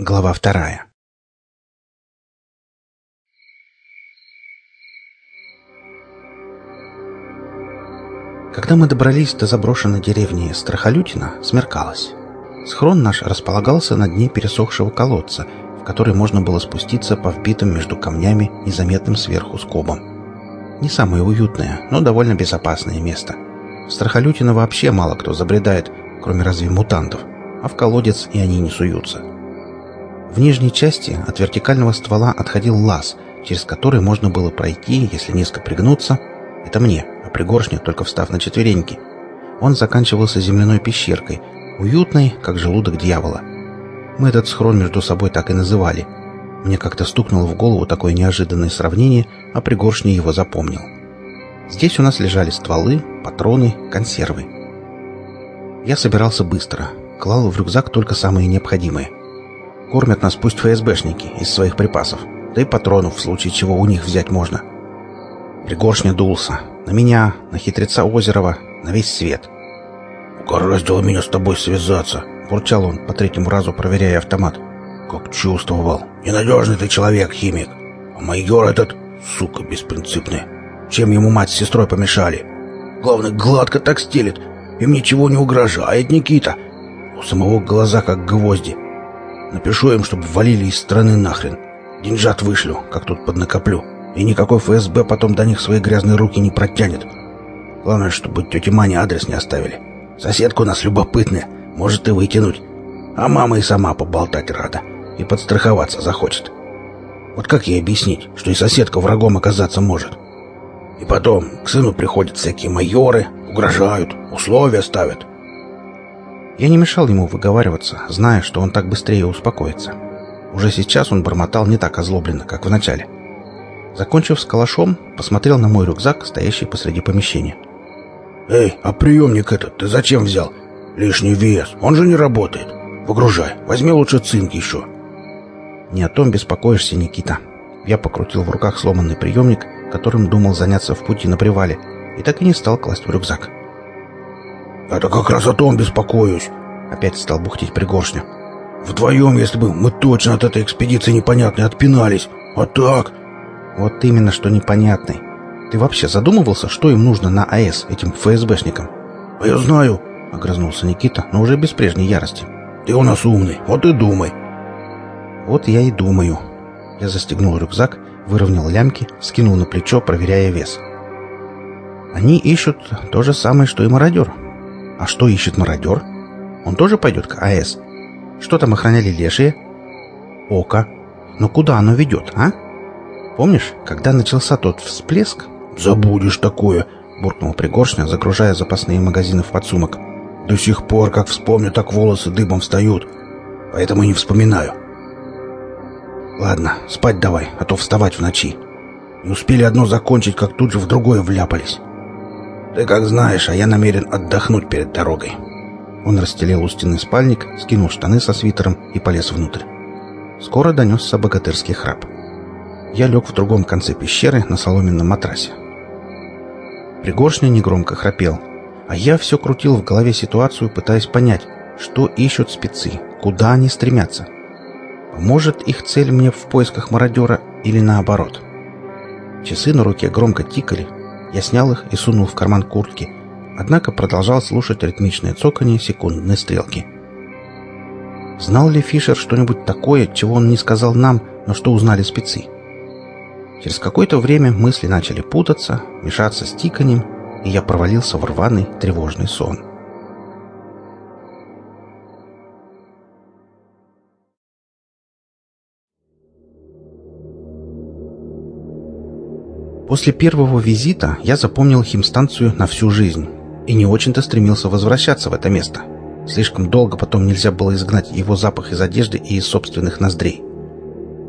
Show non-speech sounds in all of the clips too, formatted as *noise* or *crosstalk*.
Глава вторая. Когда мы добрались до заброшенной деревни Страхолютина, смеркалось. Схрон наш располагался на дне пересохшего колодца, в который можно было спуститься по вбитым между камнями незаметным сверху скобам. Не самое уютное, но довольно безопасное место. В Страхолютино вообще мало кто забредает, кроме разве мутантов, а в колодец и они не суются. В нижней части от вертикального ствола отходил лаз, через который можно было пройти, если низко пригнуться. Это мне, а пригоршня, только встав на четвереньки. Он заканчивался земляной пещеркой, уютной, как желудок дьявола. Мы этот схрон между собой так и называли. Мне как-то стукнуло в голову такое неожиданное сравнение, а пригоршня его запомнил. Здесь у нас лежали стволы, патроны, консервы. Я собирался быстро, клал в рюкзак только самое необходимое. Кормят нас пусть ФСБшники из своих припасов, да и патронов в случае чего у них взять можно. Пригоршня дулся. На меня, на хитреца Озерова, на весь свет. «Угораздило меня с тобой связаться», — бурчал он, по третьему разу проверяя автомат. «Как чувствовал. Ненадежный ты человек, химик. А майор этот, сука беспринципный. Чем ему мать с сестрой помешали? Главное, гладко так стелит. Им ничего не угрожает, Никита. У самого глаза как гвозди. Напишу им, чтобы валили из страны нахрен. Деньжат вышлю, как тут поднакоплю. И никакой ФСБ потом до них свои грязные руки не протянет. Главное, чтобы тете Мане адрес не оставили. Соседка у нас любопытная, может и вытянуть. А мама и сама поболтать рада. И подстраховаться захочет. Вот как ей объяснить, что и соседка врагом оказаться может? И потом, к сыну приходят всякие майоры, угрожают, условия ставят. Я не мешал ему выговариваться, зная, что он так быстрее успокоится. Уже сейчас он бормотал не так озлобленно, как в начале. Закончив с калашом, посмотрел на мой рюкзак, стоящий посреди помещения. «Эй, а приемник этот ты зачем взял? Лишний вес, он же не работает. Выгружай, возьми лучше цинк еще». «Не о том беспокоишься, Никита». Я покрутил в руках сломанный приемник, которым думал заняться в пути на привале, и так и не стал класть в рюкзак. «Это как раз о том беспокоюсь», — опять стал бухтить пригоршня. «Вдвоем, если бы мы точно от этой экспедиции непонятной отпинались. А так...» «Вот именно, что непонятный. Ты вообще задумывался, что им нужно на АЭС, этим ФСБшникам?» «А я знаю», — огрызнулся Никита, но уже без прежней ярости. «Ты у нас умный, вот и думай». «Вот я и думаю». Я застегнул рюкзак, выровнял лямки, скинул на плечо, проверяя вес. «Они ищут то же самое, что и мародер». А что ищет мародер? Он тоже пойдет к АЭС? Что там охраняли лешие? Око. Но куда оно ведет, а? Помнишь, когда начался тот всплеск? Забудешь такое, буркнул Пригоршня, загружая запасные магазины в подсумок. До сих пор, как вспомню, так волосы дыбом встают. Поэтому не вспоминаю. Ладно, спать давай, а то вставать в ночи. Не успели одно закончить, как тут же в другое вляпались. Ты как знаешь, а я намерен отдохнуть перед дорогой. Он расстелил у стены спальник, скинул штаны со свитером и полез внутрь. Скоро донесся богатырский храп. Я лег в другом конце пещеры на соломенном матрасе. Пригоршня негромко храпел, а я все крутил в голове ситуацию, пытаясь понять, что ищут спецы, куда они стремятся. Поможет их цель мне в поисках мародера или наоборот? Часы на руке громко тикали, я снял их и сунул в карман куртки, однако продолжал слушать ритмичное цоканье секундной стрелки. Знал ли Фишер что-нибудь такое, чего он не сказал нам, но что узнали спецы? Через какое-то время мысли начали путаться, мешаться с тиканьем, и я провалился в рваный тревожный сон. После первого визита я запомнил химстанцию на всю жизнь и не очень-то стремился возвращаться в это место. Слишком долго потом нельзя было изгнать его запах из одежды и из собственных ноздрей.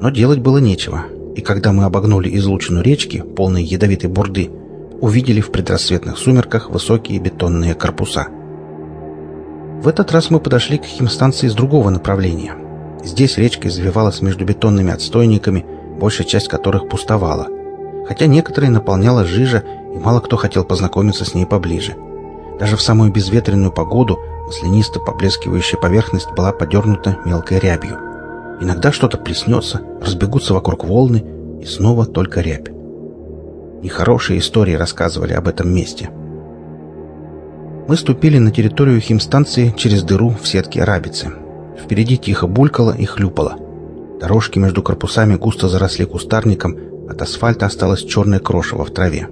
Но делать было нечего, и когда мы обогнули излучину речки, полной ядовитой бурды, увидели в предрассветных сумерках высокие бетонные корпуса. В этот раз мы подошли к химстанции с другого направления. Здесь речка извивалась между бетонными отстойниками, большая часть которых пустовала – хотя некоторые наполняла жижа, и мало кто хотел познакомиться с ней поближе. Даже в самую безветренную погоду маслянисто поблескивающая поверхность была подернута мелкой рябью. Иногда что-то приснется, разбегутся вокруг волны, и снова только рябь. Нехорошие истории рассказывали об этом месте. Мы ступили на территорию химстанции через дыру в сетке рабицы. Впереди тихо булькало и хлюпало. Дорожки между корпусами густо заросли кустарником, от асфальта осталось черное крошево в траве.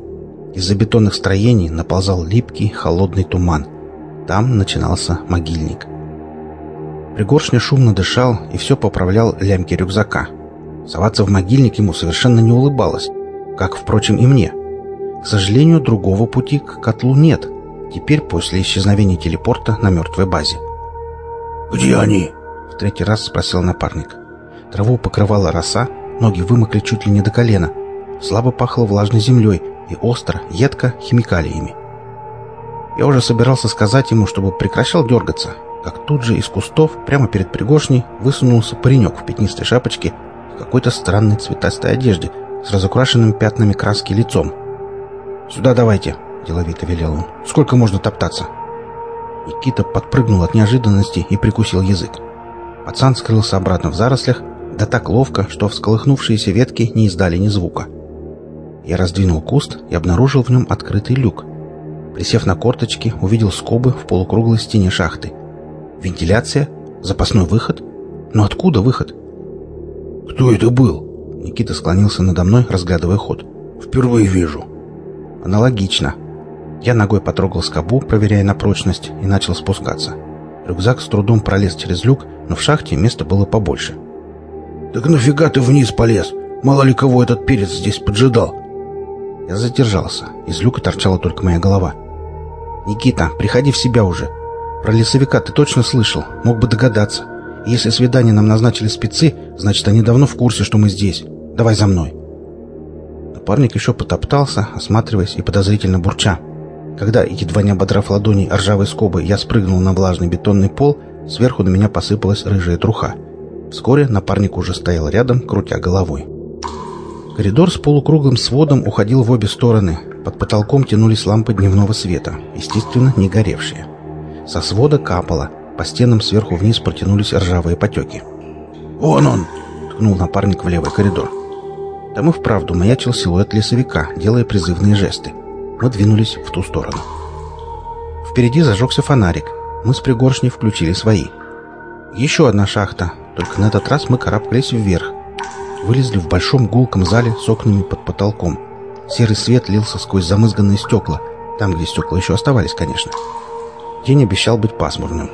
Из-за бетонных строений наползал липкий, холодный туман. Там начинался могильник. Пригоршня шумно дышал и все поправлял лямки рюкзака. Соваться в могильник ему совершенно не улыбалось, как, впрочем, и мне. К сожалению, другого пути к котлу нет. Теперь после исчезновения телепорта на мертвой базе. «Где они?» — в третий раз спросил напарник. Траву покрывала роса, ноги вымокли чуть ли не до колена. Слабо пахло влажной землей и остро, едко химикалиями. Я уже собирался сказать ему, чтобы прекращал дергаться, как тут же из кустов, прямо перед пригоршней, высунулся паренек в пятнистой шапочке в какой-то странной цветастой одежде с разукрашенным пятнами краски лицом. «Сюда давайте», — деловито велел он. «Сколько можно топтаться?» Никита подпрыгнул от неожиданности и прикусил язык. Пацан скрылся обратно в зарослях, да так ловко, что всколыхнувшиеся ветки не издали ни звука. Я раздвинул куст и обнаружил в нем открытый люк. Присев на корточки, увидел скобы в полукруглой стене шахты. Вентиляция? Запасной выход? Но откуда выход? «Кто это был?» Никита склонился надо мной, разглядывая ход. «Впервые вижу». «Аналогично». Я ногой потрогал скобу, проверяя на прочность, и начал спускаться. Рюкзак с трудом пролез через люк, но в шахте места было побольше. «Так нафига ты вниз полез? Мало ли кого этот перец здесь поджидал?» Я задержался. Из люка торчала только моя голова. «Никита, приходи в себя уже. Про лесовика ты точно слышал. Мог бы догадаться. Если свидание нам назначили спецы, значит, они давно в курсе, что мы здесь. Давай за мной». Напарник еще потоптался, осматриваясь и подозрительно бурча. Когда, едва не ободрав ладони ржавой скобы, я спрыгнул на влажный бетонный пол, сверху на меня посыпалась рыжая труха. Вскоре напарник уже стоял рядом, крутя головой. Коридор с полукруглым сводом уходил в обе стороны. Под потолком тянулись лампы дневного света, естественно, не горевшие. Со свода капало, по стенам сверху вниз протянулись ржавые потеки. «Вон он!» — ткнул напарник в левый коридор. Там и вправду маячил силуэт лесовика, делая призывные жесты. Мы двинулись в ту сторону. Впереди зажегся фонарик. Мы с пригоршней включили свои. Еще одна шахта, только на этот раз мы карабкались вверх, вылезли в большом гулком зале с окнами под потолком. Серый свет лился сквозь замызганные стекла, там, где стекла еще оставались, конечно. День обещал быть пасмурным.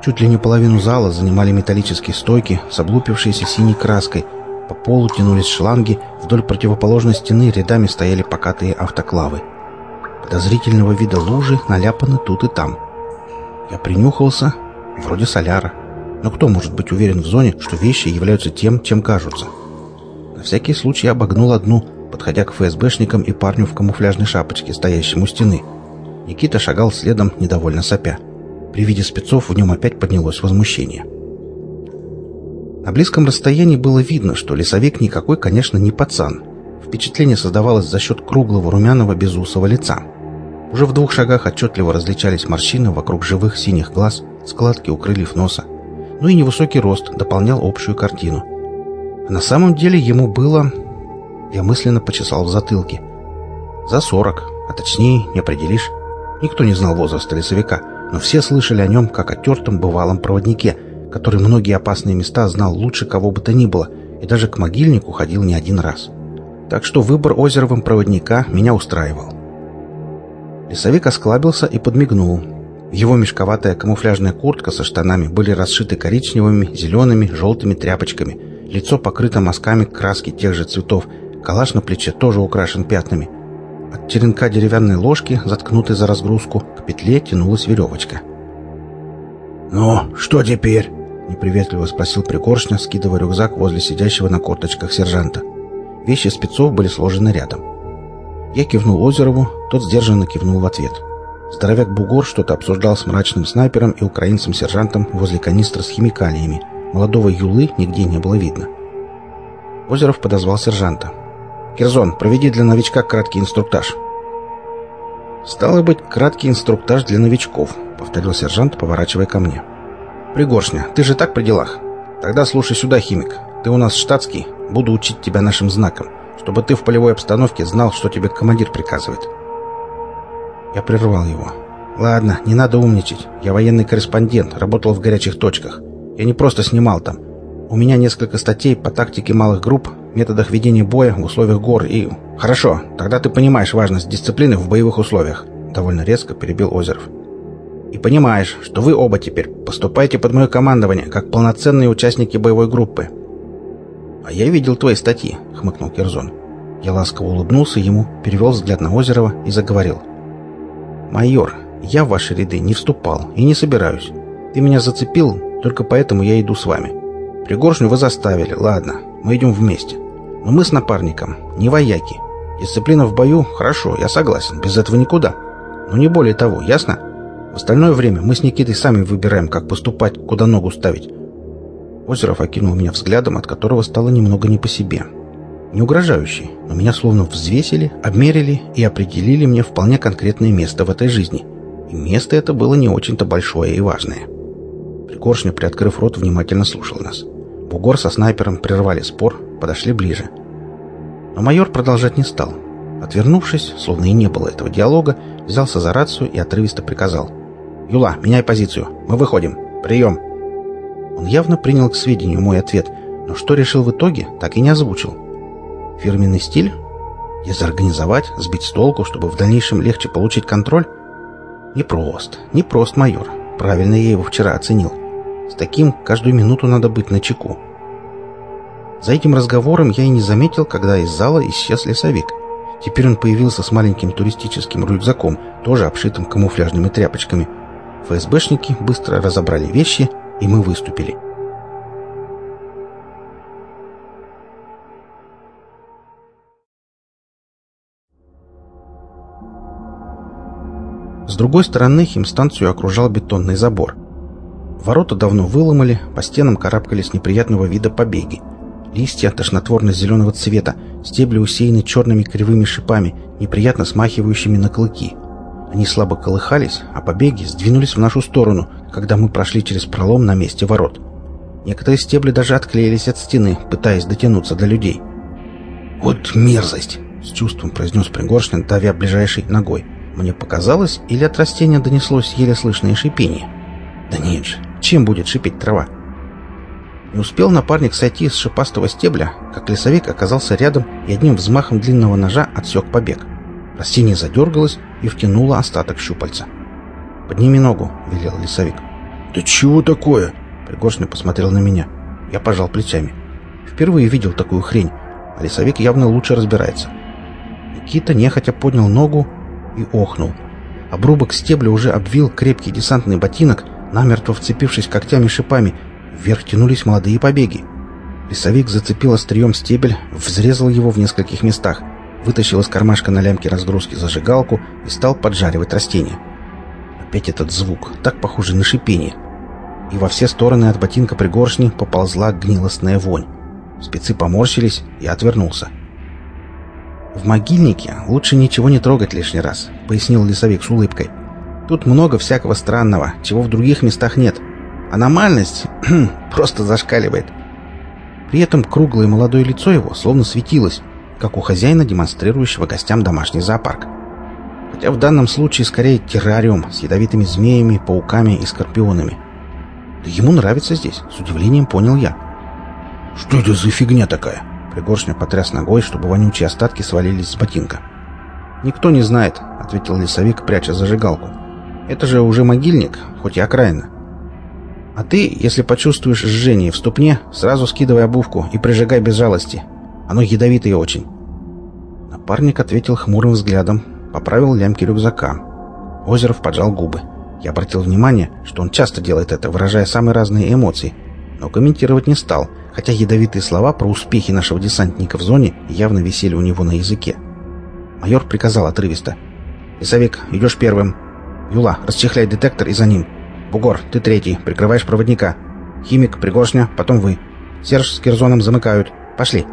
Чуть ли не половину зала занимали металлические стойки с облупившейся синей краской. По полу тянулись шланги, вдоль противоположной стены рядами стояли покатые автоклавы. Подозрительного вида лужи наляпаны тут и там. Я принюхался, вроде соляра. Но кто может быть уверен в зоне, что вещи являются тем, чем кажутся? На всякий случай я обогнул одну, подходя к ФСБшникам и парню в камуфляжной шапочке, стоящему у стены. Никита шагал следом, недовольно сопя. При виде спецов в нем опять поднялось возмущение. На близком расстоянии было видно, что лесовик никакой, конечно, не пацан. Впечатление создавалось за счет круглого румяного безусого лица. Уже в двух шагах отчетливо различались морщины вокруг живых синих глаз, складки у крыльев носа ну и невысокий рост дополнял общую картину. На самом деле ему было... Я мысленно почесал в затылке. За сорок, а точнее не определишь. Никто не знал возраста лесовика, но все слышали о нем как о тертом бывалом проводнике, который многие опасные места знал лучше кого бы то ни было, и даже к могильнику ходил не один раз. Так что выбор Озеровым проводника меня устраивал. Лесовик осклабился и подмигнул, его мешковатая камуфляжная куртка со штанами были расшиты коричневыми, зелеными, желтыми тряпочками. Лицо покрыто мазками краски тех же цветов. Калаш на плече тоже украшен пятнами. От черенка деревянной ложки, заткнутой за разгрузку, к петле тянулась веревочка. «Ну, что теперь?» — неприветливо спросил Пригоршня, скидывая рюкзак возле сидящего на корточках сержанта. Вещи спецов были сложены рядом. Я кивнул Озерову, тот сдержанно кивнул в ответ. — Здоровяк Бугор что-то обсуждал с мрачным снайпером и украинцем-сержантом возле канистры с химикалиями. Молодого Юлы нигде не было видно. Озеров подозвал сержанта. «Кирзон, проведи для новичка краткий инструктаж». «Стало быть, краткий инструктаж для новичков», — повторил сержант, поворачивая ко мне. «Пригоршня, ты же так при делах?» Тогда слушай сюда, химик. Ты у нас штатский, буду учить тебя нашим знакам, чтобы ты в полевой обстановке знал, что тебе командир приказывает. Я прервал его. Ладно, не надо умничать. Я военный корреспондент, работал в горячих точках. Я не просто снимал там. У меня несколько статей по тактике малых групп, методах ведения боя в условиях гор и... Хорошо, тогда ты понимаешь важность дисциплины в боевых условиях. Довольно резко перебил Озеров. И понимаешь, что вы оба теперь поступаете под мое командование, как полноценные участники боевой группы. «А я видел твои статьи», — хмыкнул Кирзон. Я ласково улыбнулся ему, перевел взгляд на Озерова и заговорил. «Майор, я в ваши ряды не вступал и не собираюсь. Ты меня зацепил, только поэтому я иду с вами. Пригоршню вы заставили, ладно, мы идем вместе. Но мы с напарником не вояки. Дисциплина в бою — хорошо, я согласен, без этого никуда. Но не более того, ясно? В остальное время мы с Никитой сами выбираем, как поступать, куда ногу ставить. Озеров окинул меня взглядом, от которого стало немного не по себе. Не угрожающий, но меня словно взвесили, обмерили и определили мне вполне конкретное место в этой жизни. И место это было не очень-то большое и важное. Пригоршня, приоткрыв рот, внимательно слушал нас. Бугор со снайпером прервали спор, подошли ближе. Но майор продолжать не стал. Отвернувшись, словно и не было этого диалога, взялся за рацию и отрывисто приказал. «Юла, меняй позицию. Мы выходим. Прием!» Он явно принял к сведению мой ответ, но что решил в итоге, так и не озвучил. Фирменный стиль? Дезорганизовать, сбить с толку, чтобы в дальнейшем легче получить контроль? Непрост, непрост, майор. Правильно я его вчера оценил. С таким каждую минуту надо быть на чеку. За этим разговором я и не заметил, когда из зала исчез лесовик. Теперь он появился с маленьким туристическим рюкзаком, тоже обшитым камуфляжными тряпочками. ФСБшники быстро разобрали вещи, и мы выступили. Другой стороны химстанцию окружал бетонный забор. Ворота давно выломали, по стенам карабкались неприятного вида побеги. Листья тошнотворно-зеленого цвета, стебли усеяны черными кривыми шипами, неприятно смахивающими на клыки. Они слабо колыхались, а побеги сдвинулись в нашу сторону, когда мы прошли через пролом на месте ворот. Некоторые стебли даже отклеились от стены, пытаясь дотянуться до людей. «Вот мерзость!» — с чувством произнес Пригоршнин, давя ближайшей ногой. Мне показалось, или от растения донеслось еле слышное шипение. «Да нет же, чем будет шипеть трава?» Не успел напарник сойти с шипастого стебля, как лесовик оказался рядом и одним взмахом длинного ножа отсек побег. Растение задергалось и втянуло остаток щупальца. «Подними ногу», — велел лесовик. «Да чего такое?» Пригоршня посмотрел на меня. Я пожал плечами. Впервые видел такую хрень, а лесовик явно лучше разбирается. Никита нехотя поднял ногу и охнул. Обрубок стебля уже обвил крепкий десантный ботинок, намертво вцепившись когтями-шипами, Вверх тянулись молодые побеги. Лесовик зацепил острием стебель, взрезал его в нескольких местах, вытащил из кармашка на лямке разгрузки зажигалку и стал поджаривать растение. Опять этот звук, так похожий на шипение. И во все стороны от ботинка пригоршни поползла гнилостная вонь. Спецы поморщились, и отвернулся. «В могильнике лучше ничего не трогать лишний раз», — пояснил лесовик с улыбкой. «Тут много всякого странного, чего в других местах нет. Аномальность *clears throat* просто зашкаливает. При этом круглое молодое лицо его словно светилось, как у хозяина, демонстрирующего гостям домашний зоопарк. Хотя в данном случае скорее террариум с ядовитыми змеями, пауками и скорпионами. Да ему нравится здесь, с удивлением понял я. «Что это за фигня такая?» Пригоршня потряс ногой, чтобы вонючие остатки свалились с ботинка. «Никто не знает», — ответил лесовик, пряча зажигалку. «Это же уже могильник, хоть и окраина. А ты, если почувствуешь жжение в ступне, сразу скидывай обувку и прижигай без жалости. Оно ядовитое очень. Напарник ответил хмурым взглядом, поправил лямки рюкзака. Озеров поджал губы. Я обратил внимание, что он часто делает это, выражая самые разные эмоции, но комментировать не стал, хотя ядовитые слова про успехи нашего десантника в зоне явно висели у него на языке. Майор приказал отрывисто. «Лесовик, идешь первым. Юла, расчехляй детектор и за ним. Бугор, ты третий, прикрываешь проводника. Химик, Пригоршня, потом вы. Серж с Кирзоном замыкают. Пошли.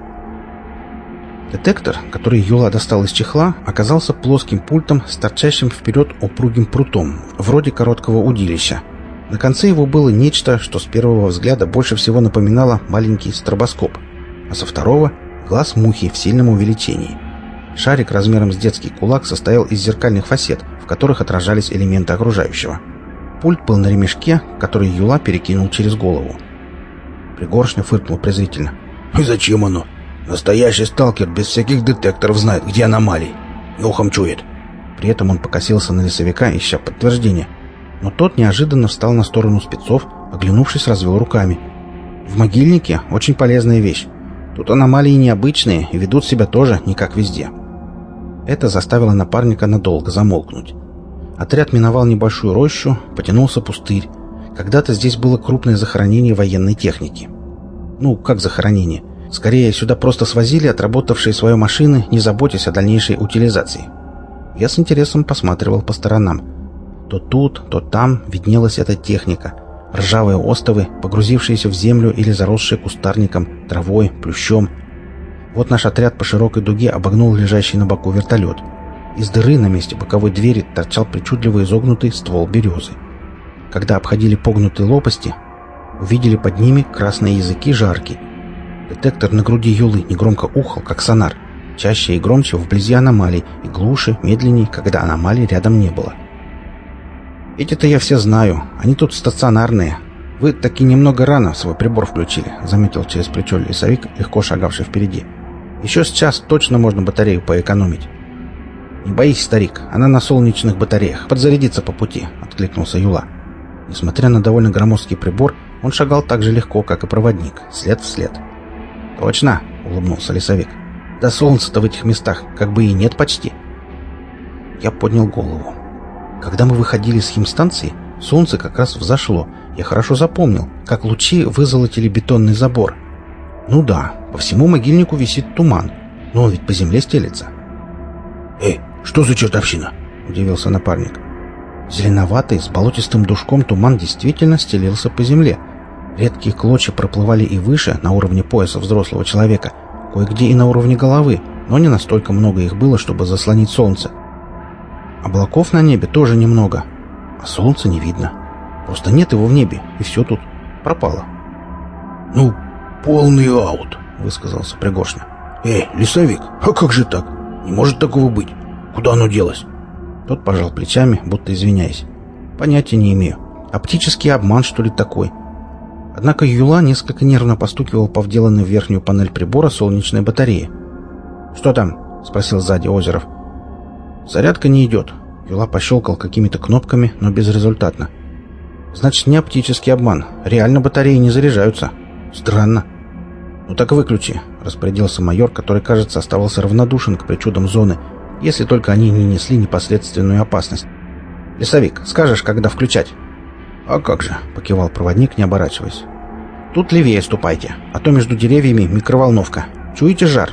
Детектор, который Юла достал из чехла, оказался плоским пультом с торчащим вперед упругим прутом, вроде короткого удилища. На конце его было нечто, что с первого взгляда больше всего напоминало маленький стробоскоп, а со второго — глаз мухи в сильном увеличении. Шарик размером с детский кулак состоял из зеркальных фасет, в которых отражались элементы окружающего. Пульт был на ремешке, который Юла перекинул через голову. Пригоршня фыркнул презрительно. «И зачем оно? Настоящий сталкер без всяких детекторов знает, где аномалии. Нюхом чует». При этом он покосился на лесовика, ища подтверждение. Но тот неожиданно встал на сторону спецов, оглянувшись, развел руками. «В могильнике очень полезная вещь. Тут аномалии необычные и ведут себя тоже не как везде». Это заставило напарника надолго замолкнуть. Отряд миновал небольшую рощу, потянулся пустырь. Когда-то здесь было крупное захоронение военной техники. Ну, как захоронение? Скорее, сюда просто свозили отработавшие свои машины, не заботясь о дальнейшей утилизации. Я с интересом посматривал по сторонам. То тут, то там виднелась эта техника. Ржавые остовы, погрузившиеся в землю или заросшие кустарником, травой, плющом. Вот наш отряд по широкой дуге обогнул лежащий на боку вертолет. Из дыры на месте боковой двери торчал причудливо изогнутый ствол березы. Когда обходили погнутые лопасти, увидели под ними красные языки жарки. Детектор на груди Юлы негромко ухал, как сонар. Чаще и громче вблизи аномалий, и глуше, медленнее, когда аномалий рядом не было. «Эти-то я все знаю. Они тут стационарные. Вы таки немного рано свой прибор включили», — заметил через плечо лесовик, легко шагавший впереди. «Еще сейчас точно можно батарею поэкономить». «Не боись, старик, она на солнечных батареях. Подзарядится по пути», — откликнулся Юла. Несмотря на довольно громоздкий прибор, он шагал так же легко, как и проводник, след в след. «Точно!» — улыбнулся лесовик. «Да солнца-то в этих местах как бы и нет почти!» Я поднял голову. Когда мы выходили с химстанции, солнце как раз взошло. Я хорошо запомнил, как лучи вызолотили бетонный забор. Ну да, по всему могильнику висит туман, но он ведь по земле стелется. «Эй, что за чертовщина?» — удивился напарник. Зеленоватый, с болотистым душком туман действительно стелился по земле. Редкие клочья проплывали и выше, на уровне пояса взрослого человека, кое-где и на уровне головы, но не настолько много их было, чтобы заслонить солнце. Облаков на небе тоже немного, а солнца не видно. Просто нет его в небе, и все тут пропало. «Ну, полный аут», — высказался Пригоршня. «Эй, лесовик, а как же так? Не может такого быть. Куда оно делось?» Тот пожал плечами, будто извиняясь. «Понятия не имею. Оптический обман, что ли, такой?» Однако Юла несколько нервно постукивал по вделанной в верхнюю панель прибора солнечной батареи. «Что там?» — спросил сзади Озеров. «Зарядка не идет». Юла пощелкал какими-то кнопками, но безрезультатно. «Значит, не оптический обман. Реально батареи не заряжаются. Странно». «Ну так выключи», — распорядился майор, который, кажется, оставался равнодушен к причудам зоны, если только они не несли непосредственную опасность. «Лесовик, скажешь, когда включать?» «А как же?» — покивал проводник, не оборачиваясь. «Тут левее ступайте, а то между деревьями микроволновка. Чуете жар?»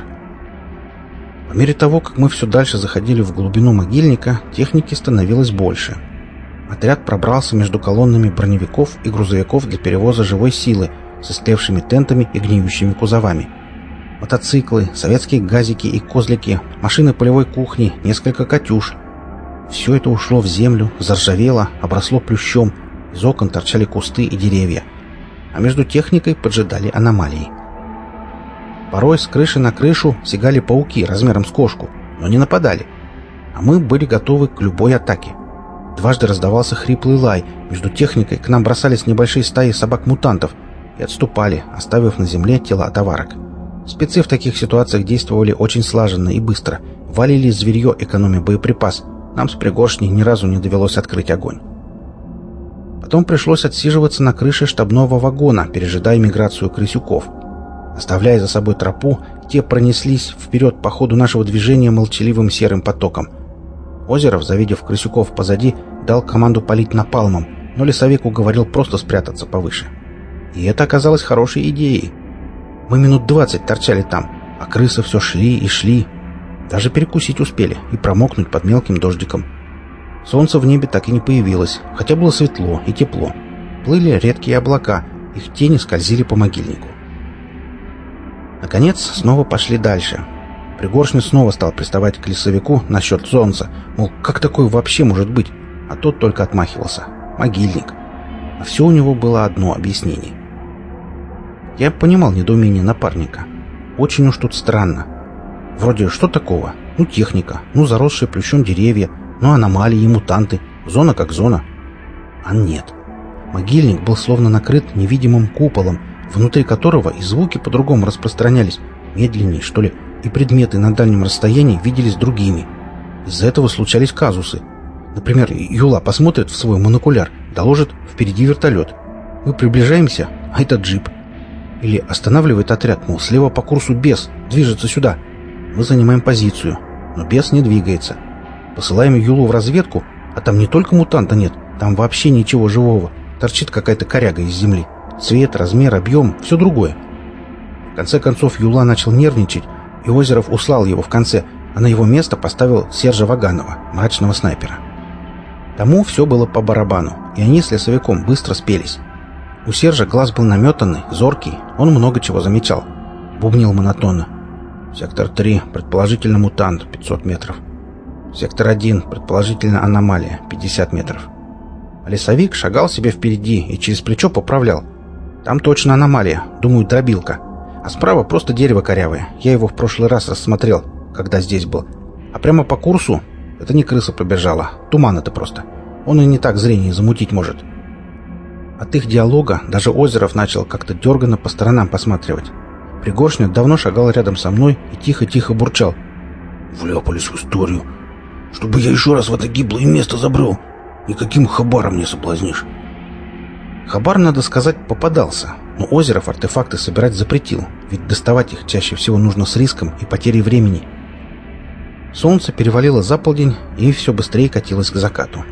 По мере того, как мы все дальше заходили в глубину могильника, техники становилось больше. Отряд пробрался между колоннами броневиков и грузовиков для перевоза живой силы с истлевшими тентами и гниющими кузовами. Мотоциклы, советские газики и козлики, машины полевой кухни, несколько «Катюш». Все это ушло в землю, заржавело, обросло плющом, из окон торчали кусты и деревья. А между техникой поджидали аномалии. Порой с крыши на крышу сигали пауки размером с кошку, но не нападали. А мы были готовы к любой атаке. Дважды раздавался хриплый лай. Между техникой к нам бросались небольшие стаи собак-мутантов и отступали, оставив на земле тела товарок. Спецы в таких ситуациях действовали очень слаженно и быстро. Валили зверье, экономя боеприпас. Нам с пригоршней ни разу не довелось открыть огонь. Потом пришлось отсиживаться на крыше штабного вагона, пережидая миграцию крысюков. Оставляя за собой тропу, те пронеслись вперед по ходу нашего движения молчаливым серым потоком. Озеров, завидев крысюков позади, дал команду палить напалмом, но лесовик уговорил просто спрятаться повыше. И это оказалось хорошей идеей. Мы минут двадцать торчали там, а крысы все шли и шли. Даже перекусить успели и промокнуть под мелким дождиком. Солнце в небе так и не появилось, хотя было светло и тепло. Плыли редкие облака, их тени скользили по могильнику. Наконец, снова пошли дальше. Пригоршня снова стал приставать к лесовику насчет солнца, мол, как такое вообще может быть? А тот только отмахивался. Могильник. А все у него было одно объяснение. Я понимал недоумение напарника. Очень уж тут странно. Вроде что такого? Ну, техника, ну, заросшие плющом деревья, ну, аномалии мутанты. Зона как зона. А нет. Могильник был словно накрыт невидимым куполом, внутри которого и звуки по-другому распространялись, медленнее, что ли, и предметы на дальнем расстоянии виделись другими. Из-за этого случались казусы. Например, Юла посмотрит в свой монокуляр, доложит «впереди вертолет». Мы приближаемся, а это джип. Или останавливает отряд, мол, слева по курсу бес, движется сюда. Мы занимаем позицию, но бес не двигается. Посылаем Юлу в разведку, а там не только мутанта нет, там вообще ничего живого. Торчит какая-то коряга из земли. Цвет, размер, объем, все другое. В конце концов Юла начал нервничать, и Озеров услал его в конце, а на его место поставил Сержа Ваганова, мрачного снайпера. Тому все было по барабану, и они с лесовиком быстро спелись. У Сержа глаз был наметанный, зоркий, он много чего замечал. Бубнил монотонно. Сектор 3, предположительно мутант, 500 метров. Сектор 1, предположительно аномалия, 50 метров. Лесовик шагал себе впереди и через плечо поправлял. Там точно аномалия, думаю, дробилка. А справа просто дерево корявое. Я его в прошлый раз рассмотрел, когда здесь был. А прямо по курсу это не крыса пробежала. Туман это просто. Он и не так зрение замутить может. От их диалога даже Озеров начал как-то дерганно по сторонам посматривать. Пригоршня давно шагал рядом со мной и тихо-тихо бурчал. «Вляпались в историю. Чтобы я еще раз в это гиблое место забрел. Никаким хабаром не соблазнишь». Хабар, надо сказать, попадался, но Озеров артефакты собирать запретил, ведь доставать их чаще всего нужно с риском и потерей времени. Солнце перевалило за полдень и все быстрее катилось к закату.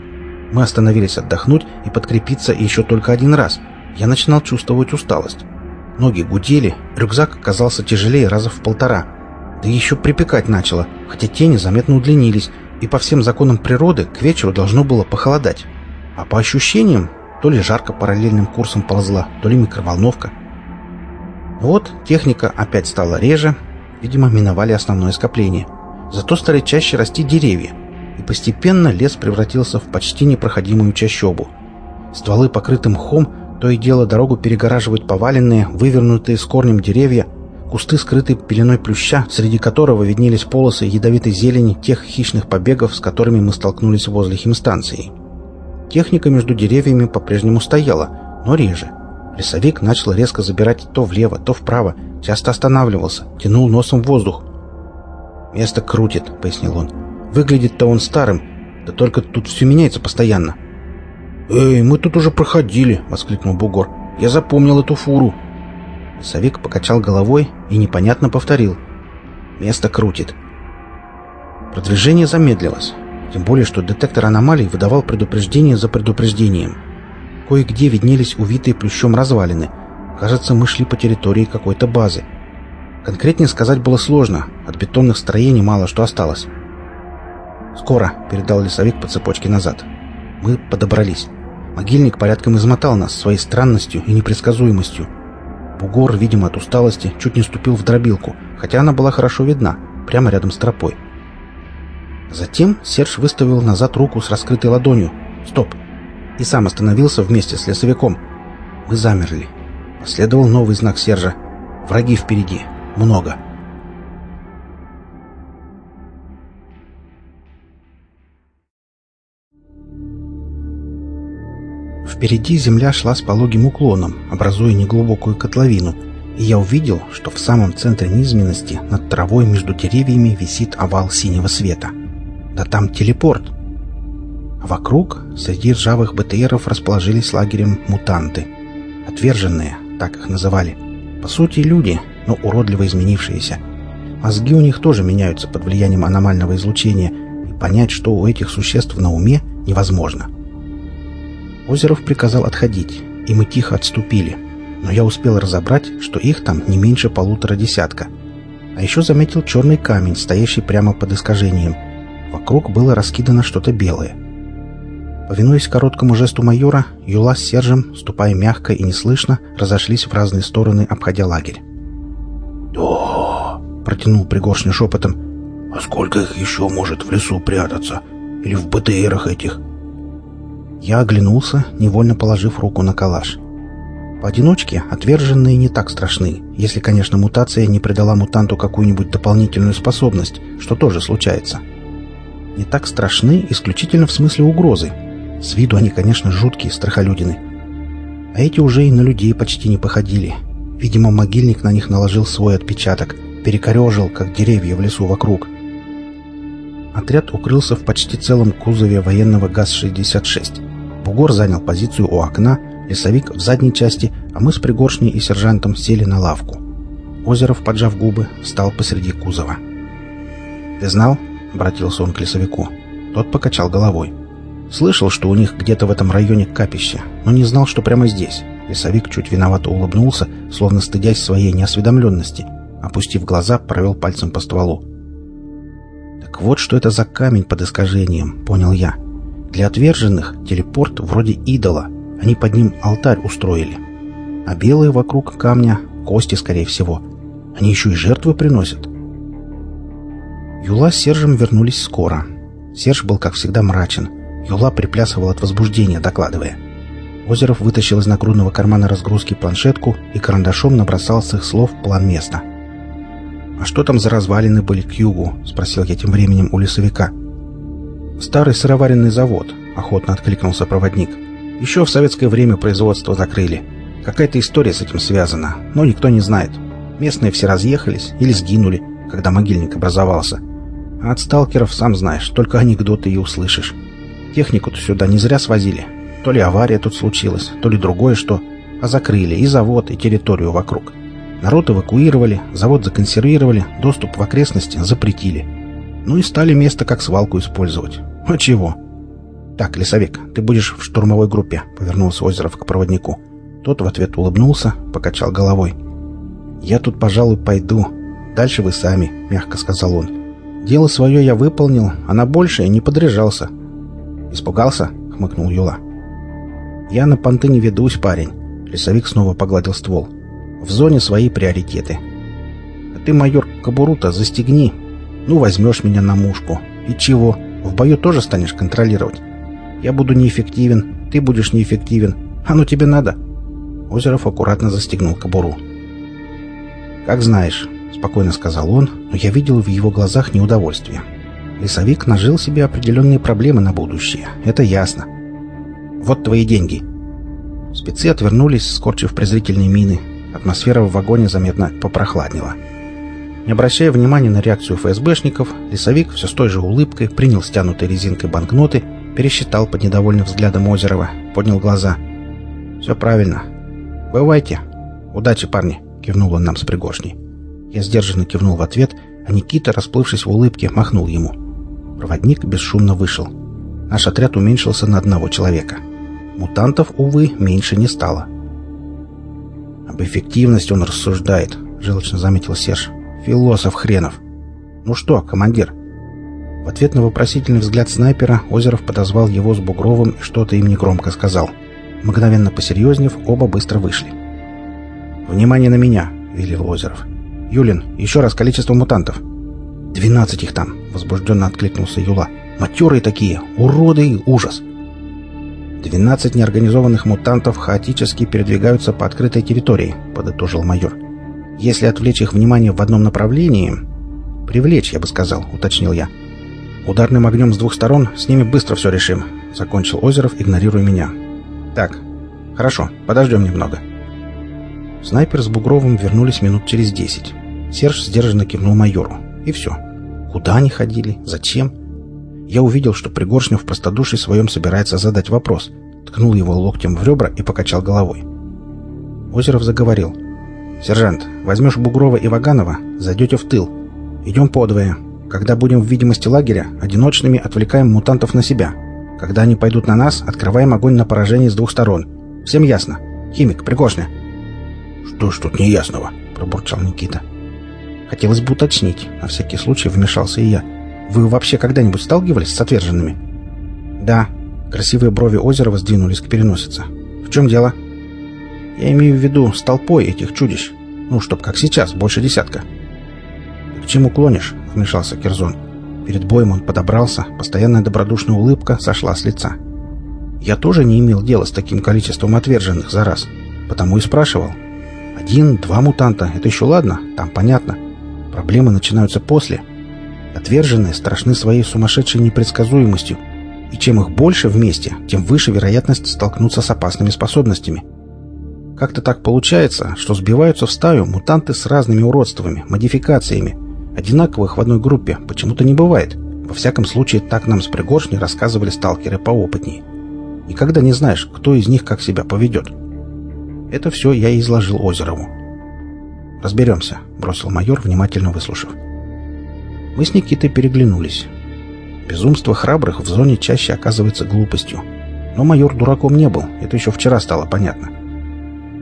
Мы остановились отдохнуть и подкрепиться еще только один раз. Я начинал чувствовать усталость. Ноги гудели, рюкзак оказался тяжелее раза в полтора. Да еще припекать начало, хотя тени заметно удлинились, и по всем законам природы к вечеру должно было похолодать. А по ощущениям, то ли жарко параллельным курсом ползла, то ли микроволновка. Вот техника опять стала реже, видимо, миновали основное скопление. Зато стали чаще расти деревья, и постепенно лес превратился в почти непроходимую чащобу. Стволы покрыты мхом, то и дело дорогу перегораживают поваленные, вывернутые с корнем деревья, кусты скрыты пеленой плюща, среди которого виднелись полосы ядовитой зелени тех хищных побегов, с которыми мы столкнулись возле химстанции. Техника между деревьями по-прежнему стояла, но реже. Лесовик начал резко забирать то влево, то вправо, часто останавливался, тянул носом в воздух. «Место крутит», — пояснил он. «Выглядит-то он старым, да только тут все меняется постоянно». «Эй, мы тут уже проходили!» — воскликнул Бугор. «Я запомнил эту фуру!» Лесовик покачал головой и непонятно повторил. «Место крутит!» Продвижение замедлилось. Тем более, что детектор аномалий выдавал предупреждение за предупреждением. Кое-где виднелись увитые плющом развалины. Кажется, мы шли по территории какой-то базы. Конкретнее сказать было сложно. От бетонных строений мало что осталось. «Скоро», — передал лесовик по цепочке назад. Мы подобрались. Могильник порядком измотал нас своей странностью и непредсказуемостью. Бугор, видимо, от усталости, чуть не ступил в дробилку, хотя она была хорошо видна, прямо рядом с тропой. Затем Серж выставил назад руку с раскрытой ладонью. «Стоп!» И сам остановился вместе с лесовиком. Мы замерли. Последовал новый знак Сержа. «Враги впереди. Много». Впереди земля шла с пологим уклоном, образуя неглубокую котловину, и я увидел, что в самом центре низменности над травой между деревьями висит овал синего света — да там телепорт. вокруг, среди ржавых БТРов, расположились лагерем мутанты. Отверженные, так их называли. По сути, люди, но уродливо изменившиеся. Мозги у них тоже меняются под влиянием аномального излучения, и понять, что у этих существ на уме, невозможно. Озеров приказал отходить, и мы тихо отступили, но я успел разобрать, что их там не меньше полутора десятка. А еще заметил черный камень, стоящий прямо под искажением – Вокруг было раскидано что-то белое. Повинуясь короткому жесту майора, Юла с Сержем, ступая мягко и неслышно, разошлись в разные стороны, обходя лагерь. «Да!» — протянул Пригоршня шепотом. «А сколько их еще может в лесу прятаться? Или в БТРах этих?» Я оглянулся, невольно положив руку на калаш. Поодиночке отверженные не так страшны, если, конечно, мутация не придала мутанту какую-нибудь дополнительную способность, что тоже случается. Не так страшны исключительно в смысле угрозы. С виду они, конечно, жуткие страхолюдины. А эти уже и на людей почти не походили. Видимо, могильник на них наложил свой отпечаток, перекорежил, как деревья в лесу вокруг. Отряд укрылся в почти целом кузове военного ГАЗ-66. Бугор занял позицию у окна, лесовик в задней части, а мы с пригоршней и сержантом сели на лавку. Озеров, поджав губы, встал посреди кузова. «Ты знал?» — обратился он к лесовику. Тот покачал головой. «Слышал, что у них где-то в этом районе капище, но не знал, что прямо здесь». Лесовик чуть виновато улыбнулся, словно стыдясь своей неосведомленности. Опустив глаза, провел пальцем по стволу. «Так вот, что это за камень под искажением», — понял я. «Для отверженных телепорт вроде идола, они под ним алтарь устроили. А белые вокруг камня — кости, скорее всего. Они еще и жертвы приносят. Юла с Сержем вернулись скоро. Серж был, как всегда, мрачен. Юла приплясывал от возбуждения, докладывая. Озеров вытащил из нагрудного кармана разгрузки планшетку и карандашом набросал с их слов план места. «А что там за развалины были к югу?» — спросил я тем временем у лесовика. «Старый сыроваренный завод», — охотно откликнулся проводник. Еще в советское время производство закрыли. Какая-то история с этим связана, но никто не знает. Местные все разъехались или сгинули, когда могильник образовался. А от сталкеров, сам знаешь, только анекдоты и услышишь. Технику-то сюда не зря свозили. То ли авария тут случилась, то ли другое что. А закрыли и завод, и территорию вокруг. Народ эвакуировали, завод законсервировали, доступ в окрестности запретили. Ну и стали место как свалку использовать. А чего? «Так, лесовик, ты будешь в штурмовой группе», — повернулся Озеров к проводнику. Тот в ответ улыбнулся, покачал головой. «Я тут, пожалуй, пойду. Дальше вы сами», — мягко сказал он. «Дело свое я выполнил, а на большее не подряжался». «Испугался?» — хмыкнул Юла. «Я на понты не ведусь, парень». Лесовик снова погладил ствол. «В зоне свои приоритеты. А ты, майор, кобуру-то застегни. Ну, возьмешь меня на мушку. И чего? В бою тоже станешь контролировать. Я буду неэффективен, ты будешь неэффективен. А ну тебе надо!» Озеров аккуратно застегнул кобуру. «Как знаешь», — спокойно сказал он, но я видел в его глазах неудовольствие. Лесовик нажил себе определенные проблемы на будущее. Это ясно. «Вот твои деньги». Спецы отвернулись, скорчив презрительные мины. Атмосфера в вагоне заметно попрохладнела. Не обращая внимания на реакцию ФСБшников, лесовик все с той же улыбкой принял стянутой резинкой банкноты Пересчитал под недовольным взглядом Озерова, поднял глаза. «Все правильно. Бывайте. Удачи, парни!» — кивнул он нам с пригоршней. Я сдержанно кивнул в ответ, а Никита, расплывшись в улыбке, махнул ему. Проводник бесшумно вышел. Наш отряд уменьшился на одного человека. Мутантов, увы, меньше не стало. «Об эффективности он рассуждает», — желчно заметил Серж. «Философ хренов». «Ну что, командир, в ответ на вопросительный взгляд снайпера Озеров подозвал его с Бугровым и что-то им негромко сказал. Мгновенно посерьезнев, оба быстро вышли. «Внимание на меня!» — велел Озеров. «Юлин, еще раз количество мутантов». «Двенадцать их там!» — возбужденно откликнулся Юла. «Матерые такие! Уроды! Ужас!» «Двенадцать неорганизованных мутантов хаотически передвигаются по открытой территории», — подытожил майор. «Если отвлечь их внимание в одном направлении...» «Привлечь, я бы сказал», — уточнил я. Ударным огнем с двух сторон с ними быстро все решим», — закончил Озеров, игнорируя меня. «Так, хорошо, подождем немного». Снайпер с Бугровым вернулись минут через десять. Серж сдержанно кивнул майору. И все. Куда они ходили? Зачем? Я увидел, что Пригоршнев в простодушии своем собирается задать вопрос. Ткнул его локтем в ребра и покачал головой. Озеров заговорил. «Сержант, возьмешь Бугрова и Ваганова, зайдете в тыл. Идем подвое. Когда будем в видимости лагеря, одиночными отвлекаем мутантов на себя. Когда они пойдут на нас, открываем огонь на поражение с двух сторон. Всем ясно? Химик, Пригожня?» «Что ж тут неясного?» – пробурчал Никита. Хотелось бы уточнить. На всякий случай вмешался и я. «Вы вообще когда-нибудь сталкивались с отверженными?» «Да». Красивые брови озера воздвинулись к переносице. «В чем дело?» «Я имею в виду с толпой этих чудищ. Ну, чтоб как сейчас, больше десятка». «К чему клонишь?» — вмешался Кирзон. Перед боем он подобрался, постоянная добродушная улыбка сошла с лица. Я тоже не имел дела с таким количеством отверженных за раз, потому и спрашивал. Один, два мутанта — это еще ладно, там понятно. Проблемы начинаются после. Отверженные страшны своей сумасшедшей непредсказуемостью, и чем их больше вместе, тем выше вероятность столкнуться с опасными способностями. Как-то так получается, что сбиваются в стаю мутанты с разными уродствами, модификациями. Одинаковых в одной группе почему-то не бывает. Во всяком случае, так нам с пригоршней рассказывали сталкеры поопытнее. Никогда не знаешь, кто из них как себя поведет. Это все я и изложил Озерову. «Разберемся», — бросил майор, внимательно выслушав. Мы с Никитой переглянулись. Безумство храбрых в зоне чаще оказывается глупостью. Но майор дураком не был, это еще вчера стало понятно.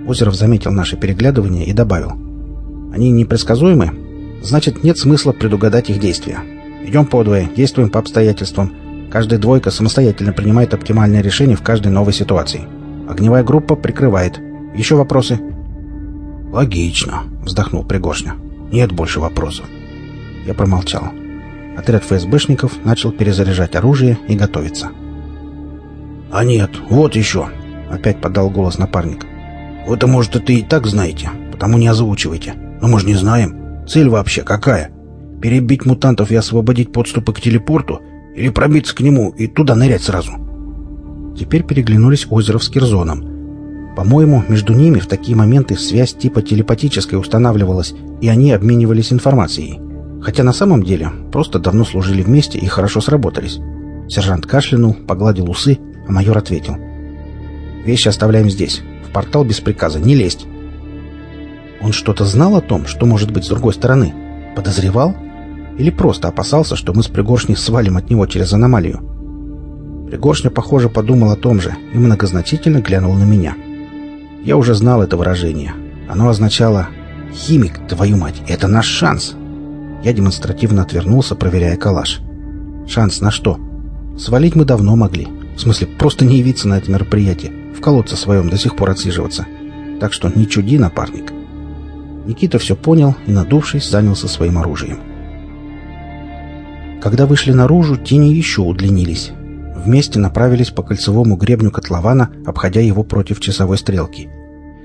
Озеров заметил наше переглядывание и добавил. «Они непредсказуемы? Значит, нет смысла предугадать их действия. Идем подвое, действуем по обстоятельствам. Каждая двойка самостоятельно принимает оптимальное решение в каждой новой ситуации. Огневая группа прикрывает. Еще вопросы?» «Логично», — вздохнул Пригоршня. «Нет больше вопросов». Я промолчал. Отряд ФСБшников начал перезаряжать оружие и готовиться. «А нет, вот еще!» — опять подал голос напарник. «Вы-то, может, это и так знаете, потому не озвучивайте. Но мы же не знаем. Цель вообще какая? Перебить мутантов и освободить подступы к телепорту? Или пробиться к нему и туда нырять сразу?» Теперь переглянулись Озеров с Кирзоном. По-моему, между ними в такие моменты связь типа телепатической устанавливалась, и они обменивались информацией. Хотя на самом деле просто давно служили вместе и хорошо сработались. Сержант кашлянул, погладил усы, а майор ответил. «Вещи оставляем здесь. В портал без приказа. Не лезть». Он что-то знал о том, что может быть с другой стороны? Подозревал? Или просто опасался, что мы с Пригоршней свалим от него через аномалию? Пригоршня, похоже, подумал о том же и многозначительно глянул на меня. Я уже знал это выражение. Оно означало «Химик, твою мать, это наш шанс!» Я демонстративно отвернулся, проверяя калаш. Шанс на что? Свалить мы давно могли. В смысле, просто не явиться на это мероприятие. В колодце своем до сих пор отсиживаться. Так что не чуди, напарник. Никита все понял и, надувшись, занялся своим оружием. Когда вышли наружу, тени еще удлинились. Вместе направились по кольцевому гребню котлована, обходя его против часовой стрелки.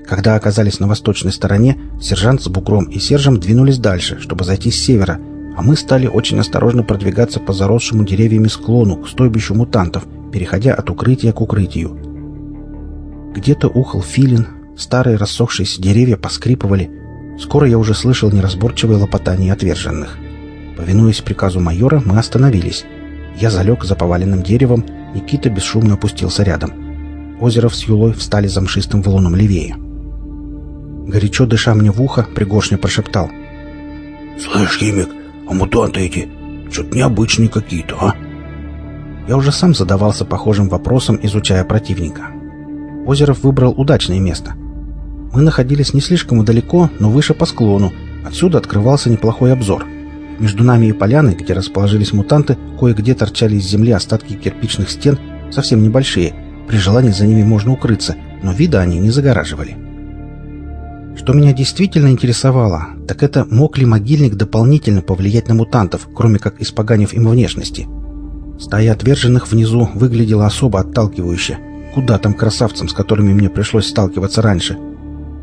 Когда оказались на восточной стороне, сержант с бугром и сержем двинулись дальше, чтобы зайти с севера, а мы стали очень осторожно продвигаться по заросшему деревьями склону к стойбищу мутантов, переходя от укрытия к укрытию. Где-то ухал филин, старые рассохшиеся деревья поскрипывали. Скоро я уже слышал неразборчивое лопотание отверженных. Повинуясь приказу майора, мы остановились. Я залег за поваленным деревом, Никита бесшумно опустился рядом. Озеров с Юлой встали за мшистым валуном левее. Горячо дыша мне в ухо, Пригоршня прошептал. «Слышь, химик, а мутанты эти что-то необычные какие-то, а?» Я уже сам задавался похожим вопросом, изучая противника. Озеров выбрал удачное место. Мы находились не слишком далеко, но выше по склону. Отсюда открывался неплохой обзор. Между нами и поляной, где расположились мутанты, кое-где торчали из земли остатки кирпичных стен, совсем небольшие. При желании за ними можно укрыться, но вида они не загораживали. Что меня действительно интересовало, так это мог ли могильник дополнительно повлиять на мутантов, кроме как испоганив им внешности. Стая отверженных внизу выглядела особо отталкивающе. Куда там красавцам, с которыми мне пришлось сталкиваться раньше?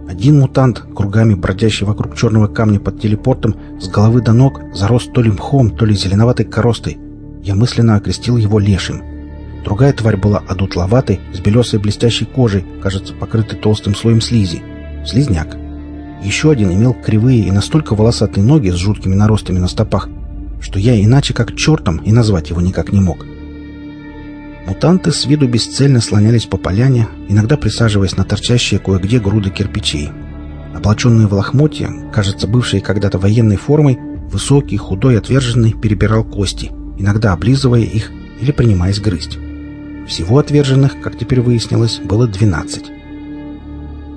Один мутант, кругами бродящий вокруг черного камня под телепортом, с головы до ног зарос то ли мхом, то ли зеленоватой коростой. Я мысленно окрестил его лешим. Другая тварь была одутловатой, с белесой блестящей кожей, кажется, покрытой толстым слоем слизи. Слизняк. Еще один имел кривые и настолько волосатые ноги с жуткими наростами на стопах, что я иначе как чертом и назвать его никак не мог. Мутанты с виду бесцельно слонялись по поляне, иногда присаживаясь на торчащие кое-где груды кирпичей. Облаченные в лохмотья, кажется, бывшие когда-то военной формой, высокий, худой, отверженный перебирал кости, иногда облизывая их или принимаясь грызть. Всего отверженных, как теперь выяснилось, было 12.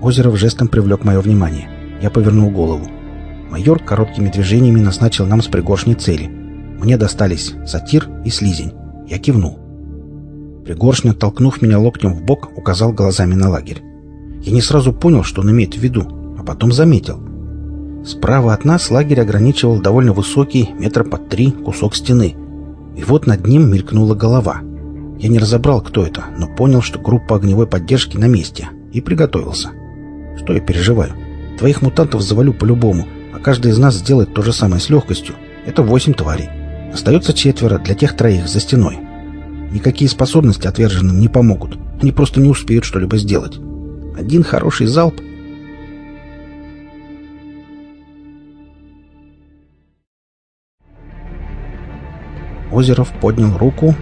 Озеров жестом привлек мое внимание. Я повернул голову. Майор короткими движениями назначил нам с пригоршней цели. Мне достались сатир и слизень. Я кивнул. Пригоршня, толкнув меня локтем в бок, указал глазами на лагерь. Я не сразу понял, что он имеет в виду, а потом заметил. Справа от нас лагерь ограничивал довольно высокий, метра под три, кусок стены. И вот над ним мелькнула голова. Я не разобрал, кто это, но понял, что группа огневой поддержки на месте, и приготовился. Что я переживаю? Твоих мутантов завалю по-любому, а каждый из нас сделает то же самое с легкостью. Это восемь тварей. Остается четверо для тех троих за стеной. Никакие способности отверженным не помогут. Они просто не успеют что-либо сделать. Один хороший залп Озеров поднял руку,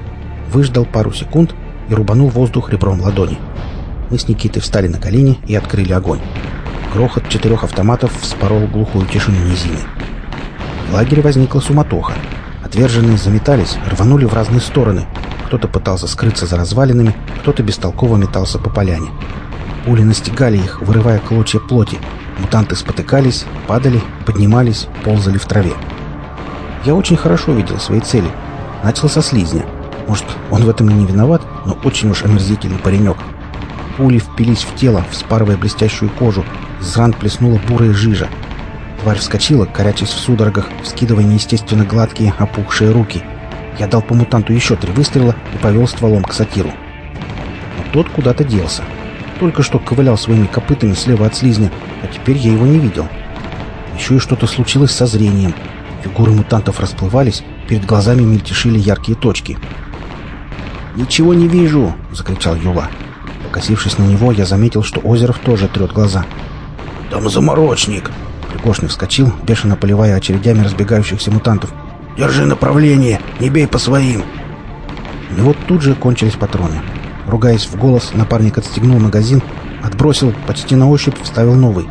выждал пару секунд и рубанул воздух ребром ладони. Мы с Никитой встали на колени и открыли огонь. Грохот четырех автоматов вспорол глухую тишину низины. В лагере возникла суматоха. Отверженные заметались, рванули в разные стороны. Кто-то пытался скрыться за развалинами, кто-то бестолково метался по поляне. Пули настигали их, вырывая клочья плоти. Мутанты спотыкались, падали, поднимались, ползали в траве. Я очень хорошо видел свои цели — Начал со слизня. Может, он в этом и не виноват, но очень уж омерзительный паренек. Пули впились в тело, вспарывая блестящую кожу. Из ран плеснула бурая жижа. Тварь вскочила, корячась в судорогах, вскидывая неестественно гладкие, опухшие руки. Я дал по мутанту еще три выстрела и повел стволом к сатиру. Но тот куда-то делся. Только что ковылял своими копытами слева от слизня, а теперь я его не видел. Еще и что-то случилось со зрением. Фигуры мутантов расплывались, Перед глазами мельтешили яркие точки. «Ничего не вижу!» — закричал Юла. Покосившись на него, я заметил, что Озеров тоже трет глаза. «Там заморочник!» Пригошный вскочил, бешено поливая очередями разбегающихся мутантов. «Держи направление! Не бей по своим!» И вот тут же кончились патроны. Ругаясь в голос, напарник отстегнул магазин, отбросил, почти на ощупь вставил новый.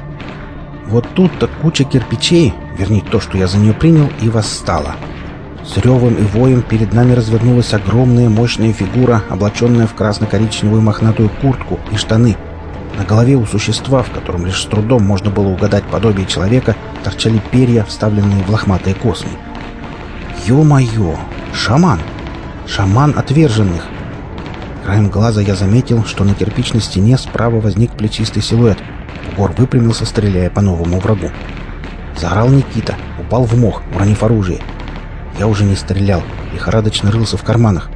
Вот тут-то куча кирпичей, вернее то, что я за нее принял, и восстала. С ревом и воем перед нами развернулась огромная мощная фигура, облаченная в красно-коричневую мохнатую куртку и штаны. На голове у существа, в котором лишь с трудом можно было угадать подобие человека, торчали перья, вставленные в лохматые космы. Ё-моё! Шаман! Шаман отверженных! Краем глаза я заметил, что на кирпичной стене справа возник плечистый силуэт. Гор выпрямился, стреляя по новому врагу. Заорал Никита, упал в мох, уронив оружие. Я уже не стрелял, лихорадочно рылся в карманах.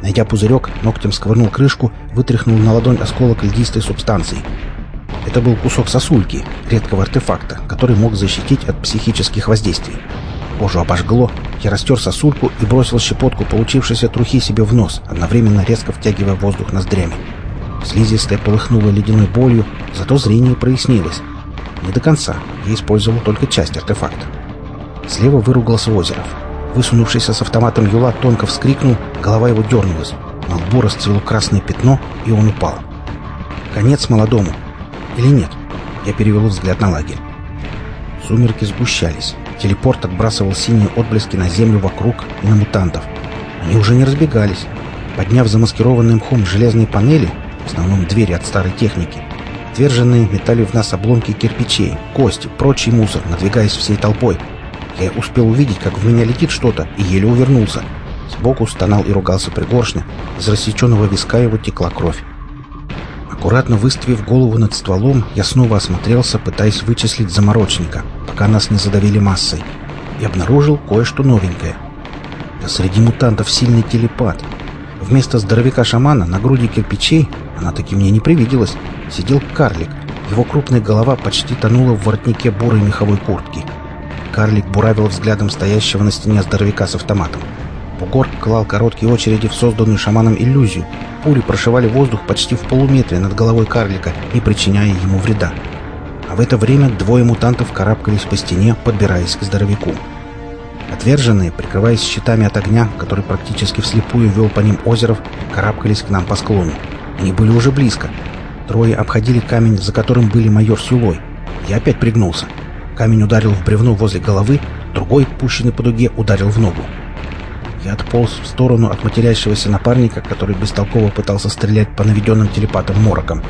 Найдя пузырек, ногтем сковырнул крышку, вытряхнул на ладонь осколок льдистой субстанции. Это был кусок сосульки, редкого артефакта, который мог защитить от психических воздействий. Кожу обожгло, я растер сосульку и бросил щепотку получившейся трухи себе в нос, одновременно резко втягивая воздух ноздрями. Слизистая полыхнула ледяной болью, зато зрение прояснилось. Не до конца, я использовал только часть артефакта. Слева выругался Озеров. Высунувшийся с автоматом Юла тонко вскрикнул, голова его дернулась. На лбу расцвело красное пятно, и он упал. Конец молодому. Или нет? Я перевел взгляд на лагерь. Сумерки сгущались. Телепорт отбрасывал синие отблески на землю вокруг и на мутантов. Они уже не разбегались. Подняв замаскированные мхом железные панели, в основном двери от старой техники, отверженные метали в нас обломки кирпичей, кости, прочий мусор, надвигаясь всей толпой — я успел увидеть, как в меня летит что-то, и еле увернулся. Сбоку стонал и ругался пригоршня. Из рассеченного виска его текла кровь. Аккуратно выставив голову над стволом, я снова осмотрелся, пытаясь вычислить заморочника, пока нас не задавили массой. И обнаружил кое-что новенькое. Среди мутантов сильный телепат. Вместо здоровяка-шамана на груди кирпичей, она таки мне не привиделась, сидел карлик. Его крупная голова почти тонула в воротнике бурой меховой куртки. Карлик буравил взглядом стоящего на стене здоровяка с автоматом. Бугор клал короткие очереди в созданную шаманом иллюзию. Пули прошивали воздух почти в полуметре над головой карлика, не причиняя ему вреда. А в это время двое мутантов карабкались по стене, подбираясь к здоровяку. Отверженные, прикрываясь щитами от огня, который практически вслепую вел по ним Озеров, карабкались к нам по склону. Они были уже близко. Трое обходили камень, за которым были майор с Юлой. Я опять пригнулся. Камень ударил в бревно возле головы, другой, пущенный по дуге, ударил в ногу. Я отполз в сторону от матерящегося напарника, который бестолково пытался стрелять по наведенным телепатам морокам.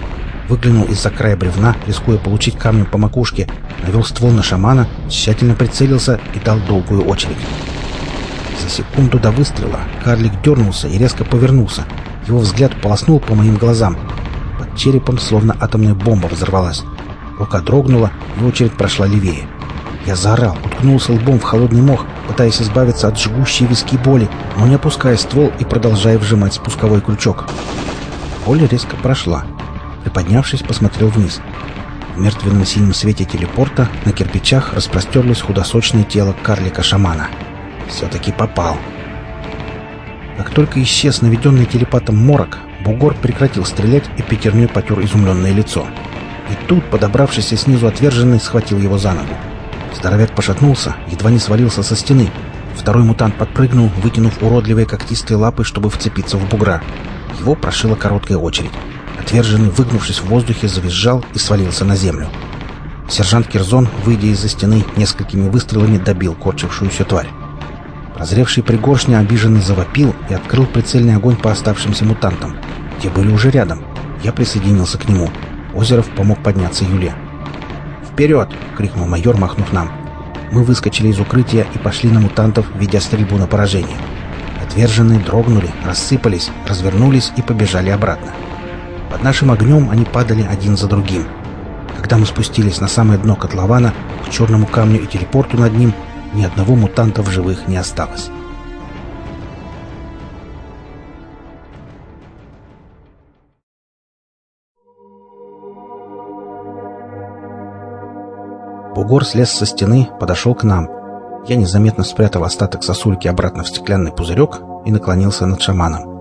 Выглянул из-за края бревна, рискуя получить камнем по макушке, навел ствол на шамана, тщательно прицелился и дал долгую очередь. За секунду до выстрела карлик дернулся и резко повернулся. Его взгляд полоснул по моим глазам. Под черепом словно атомная бомба взорвалась. Рука дрогнула, и очередь прошла левее. Я заорал, уткнулся лбом в холодный мох, пытаясь избавиться от жгущей виски боли, но не опуская ствол и продолжая вжимать спусковой крючок. Боль резко прошла. Приподнявшись, посмотрел вниз. В мертвенном синем свете телепорта на кирпичах распростерлось худосочное тело карлика-шамана. Все-таки попал. Как только исчез наведенный телепатом морок, бугор прекратил стрелять и пятерней потер изумленное лицо. И тут, подобравшийся снизу отверженный, схватил его за ногу. Здоровяк пошатнулся, едва не свалился со стены. Второй мутант подпрыгнул, вытянув уродливые когтистые лапы, чтобы вцепиться в бугра. Его прошила короткая очередь. Отверженный, выгнувшись в воздухе, завизжал и свалился на землю. Сержант Кирзон, выйдя из-за стены, несколькими выстрелами добил корчившуюся тварь. Прозревший пригоршня обиженно завопил и открыл прицельный огонь по оставшимся мутантам. Те были уже рядом. Я присоединился к нему. Озеров помог подняться Юле. «Вперед!» — крикнул майор, махнув нам. Мы выскочили из укрытия и пошли на мутантов, ведя стрельбу на поражение. Отверженные дрогнули, рассыпались, развернулись и побежали обратно. Под нашим огнем они падали один за другим. Когда мы спустились на самое дно котлована, к черному камню и телепорту над ним, ни одного мутанта в живых не осталось. Бугор слез со стены, подошел к нам. Я незаметно спрятал остаток сосульки обратно в стеклянный пузырек и наклонился над шаманом.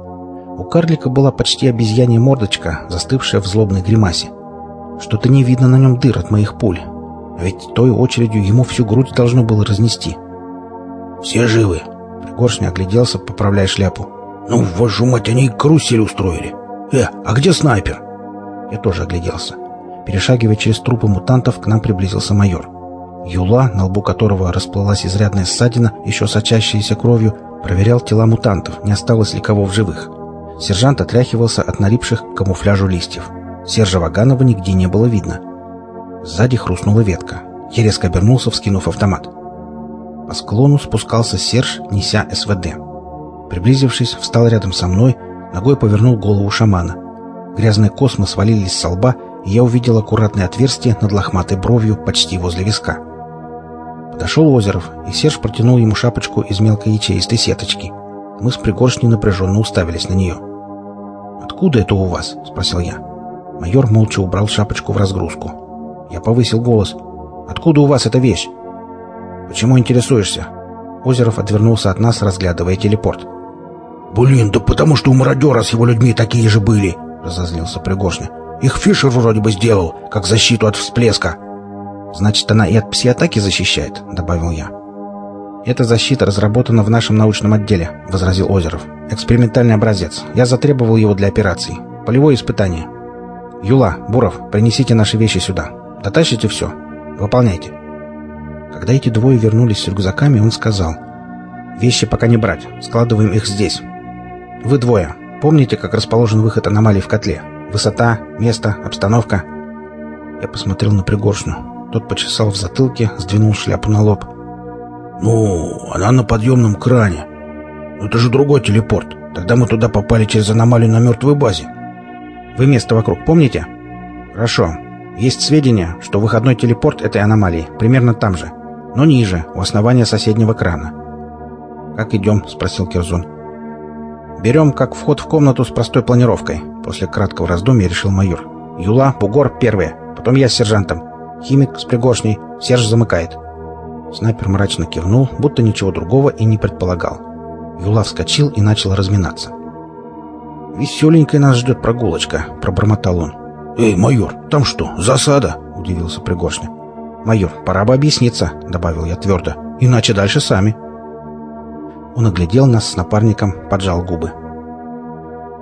У карлика была почти обезьянья мордочка, застывшая в злобной гримасе. Что-то не видно на нем дыр от моих пуль. Ведь той очередью ему всю грудь должно было разнести. «Все живы?» Пригоршня огляделся, поправляя шляпу. «Ну, вашу мать, они карусель устроили! Э, а где снайпер?» Я тоже огляделся. Перешагивая через трупы мутантов, к нам приблизился майор. Юла, на лбу которого расплылась изрядная ссадина, еще сочащаяся кровью, проверял тела мутантов, не осталось ли кого в живых. Сержант отряхивался от налипших к камуфляжу листьев. Сержа Ваганова нигде не было видно. Сзади хрустнула ветка. Я резко обернулся, вскинув автомат. По склону спускался Серж, неся СВД. Приблизившись, встал рядом со мной, ногой повернул голову шамана. Грязные космы свалились со лба, и я увидел аккуратное отверстие над лохматой бровью почти возле виска. Подошел Озеров, и Серж протянул ему шапочку из мелкой ячеистой сеточки. Мы с пригоршней напряженно уставились на нее. «Откуда это у вас?» — спросил я. Майор молча убрал шапочку в разгрузку. Я повысил голос. «Откуда у вас эта вещь?» «Почему интересуешься?» Озеров отвернулся от нас, разглядывая телепорт. «Блин, да потому что у мародера с его людьми такие же были!» — разозлился Пригоршня. Их Фишер вроде бы сделал, как защиту от всплеска. Значит, она и от пси-атаки защищает, добавил я. Эта защита разработана в нашем научном отделе, возразил Озеров. Экспериментальный образец. Я затребовал его для операции. Полевое испытание. Юла, Буров, принесите наши вещи сюда. Дотащите все. Выполняйте. Когда эти двое вернулись с рюкзаками, он сказал. Вещи пока не брать. Складываем их здесь. Вы двое. Помните, как расположен выход аномалий в котле? Высота, место, обстановка. Я посмотрел на Пригоршню. Тот почесал в затылке, сдвинул шляпу на лоб. «Ну, она на подъемном кране. Это же другой телепорт. Тогда мы туда попали через аномалию на мертвой базе». «Вы место вокруг помните?» «Хорошо. Есть сведения, что выходной телепорт этой аномалии примерно там же, но ниже, у основания соседнего крана». «Как идем?» — спросил Кирзон. «Берем как вход в комнату с простой планировкой. После краткого раздумья решил майор. «Юла, бугор первые, потом я с сержантом. Химик с пригоршней, Серж замыкает». Снайпер мрачно кивнул, будто ничего другого и не предполагал. Юла вскочил и начал разминаться. «Веселенькая нас ждет прогулочка», — пробормотал он. «Эй, майор, там что, засада?» — удивился Пригоршня. «Майор, пора бы объясниться», — добавил я твердо. «Иначе дальше сами». Он оглядел нас с напарником, поджал губы.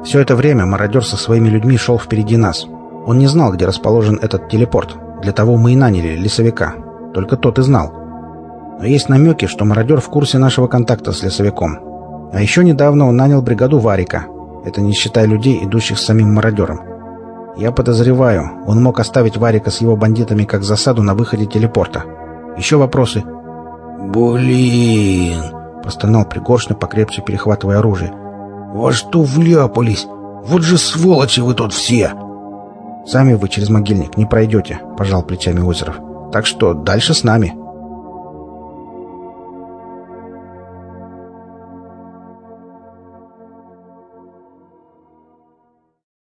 Все это время мародер со своими людьми шел впереди нас. Он не знал, где расположен этот телепорт. Для того мы и наняли лесовика. Только тот и знал. Но есть намеки, что мародер в курсе нашего контакта с лесовиком. А еще недавно он нанял бригаду Варика. Это не считая людей, идущих с самим мародером. Я подозреваю, он мог оставить Варика с его бандитами как засаду на выходе телепорта. Еще вопросы? «Блин!» — простонал Пригоршня, покрепче перехватывая оружие. «Во что вляпались? Вот же сволочи вы тут все!» «Сами вы через могильник не пройдете», — пожал плечами Озеров. «Так что дальше с нами».